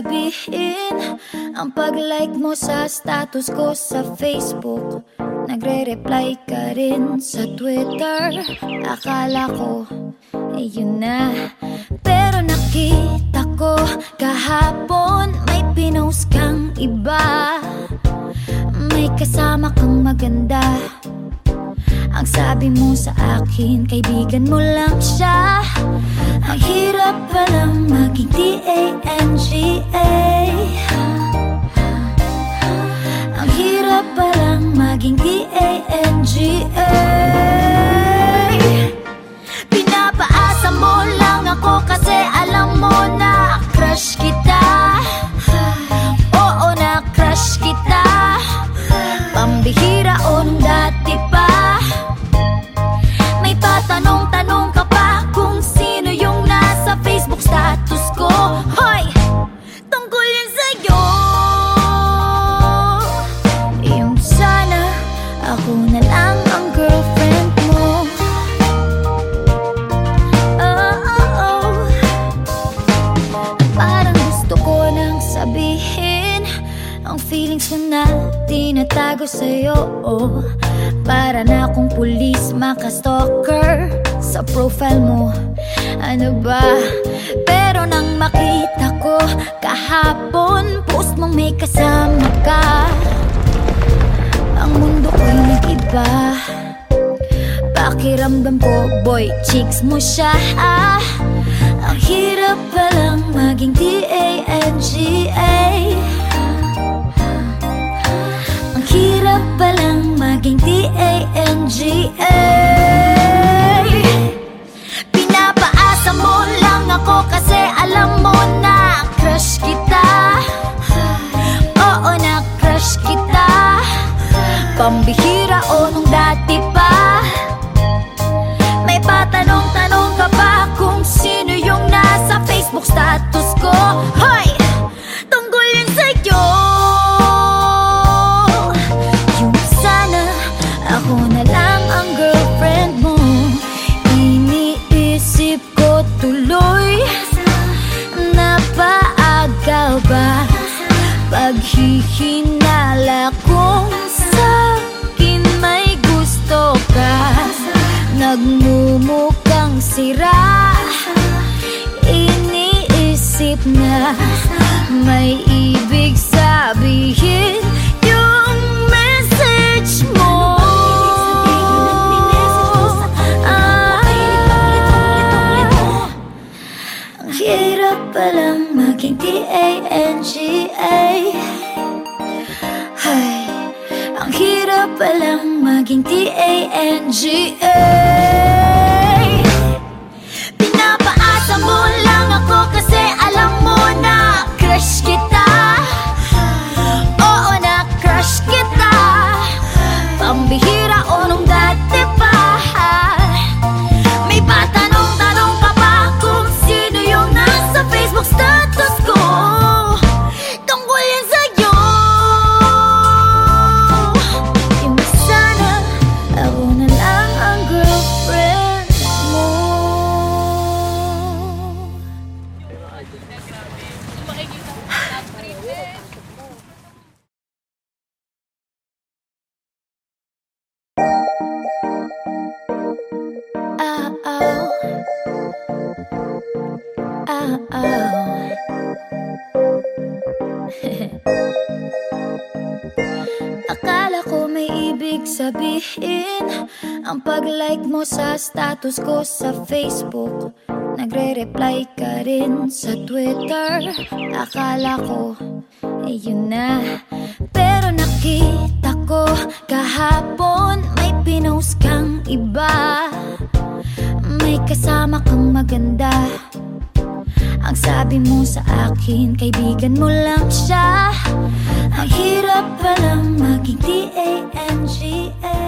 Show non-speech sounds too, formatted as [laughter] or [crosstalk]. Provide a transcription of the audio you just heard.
sabihin Ang pag-like mo sa status ko sa Facebook. Nagre-reply ka rin sa Twitter. Akala ko, eh yun na. Pero nakita ko kahapon May pinost kang iba. May kasama kang maganda. Ang sabi mo sa akin, kaibigan mo lang siya. Ang hirap palang maging D-A-N-G-A Ang feelings ko na tinatago sa'yo oh. Para na akong pulis makastalker Sa profile mo Ano ba? Pero nang makita ko kahapon Post mong may kasama ka Ang mundo ko'y nag-iba Pakiramdam ko, boy, chicks mo siya ah. Ang hirap palang maging D-A-N-G-A Pinapaasa mo lang ako kasi alam mo na crush kita. Oo na crush kita. Pambihira o nung dati Paghihinala kung sa'kin may gusto ka. Nagmumukhang sira. Iniisip na may ibig sabihin hirap palang maging D-A-N-G-A palang maging D-A-N-G-A Pinapaasa mo lang ako kasi alam mo na crush kita [laughs] Akala ko sabihin Ang pag-like mo sa status ko sa Facebook Nagre-reply ka rin sa Twitter. Akala ko, eh yun na. Pero nakita ko kahapon May pinost kang iba. May kasama kang maganda. Ang sabi mo sa akin, kaibigan mo lang siya. Ang hirap palang maging D-A-N-G-A